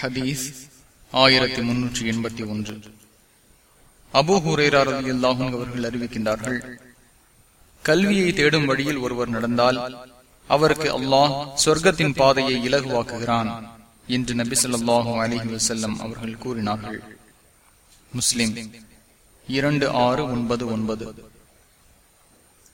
ஹதீஸ் ஆயிரத்தி முன்னூற்றி எண்பத்தி ஒன்று. அபு ஹுரேரார் அல்லாஹும் அவர்கள் அறிவிக்கின்றார்கள் கல்வியை தேடும் வழியில் ஒருவர் நடந்தால் அவருக்கு அல்லாஹ் சொர்க்கத்தின் பாதையை இலகுவாக்குகிறான் என்று நபி சொல்லாஹு அலிஹி வசல்லம் அவர்கள் கூறினார்கள். முஸ்லிம் இரண்டு ஆறு ஒன்பது ஒன்பது.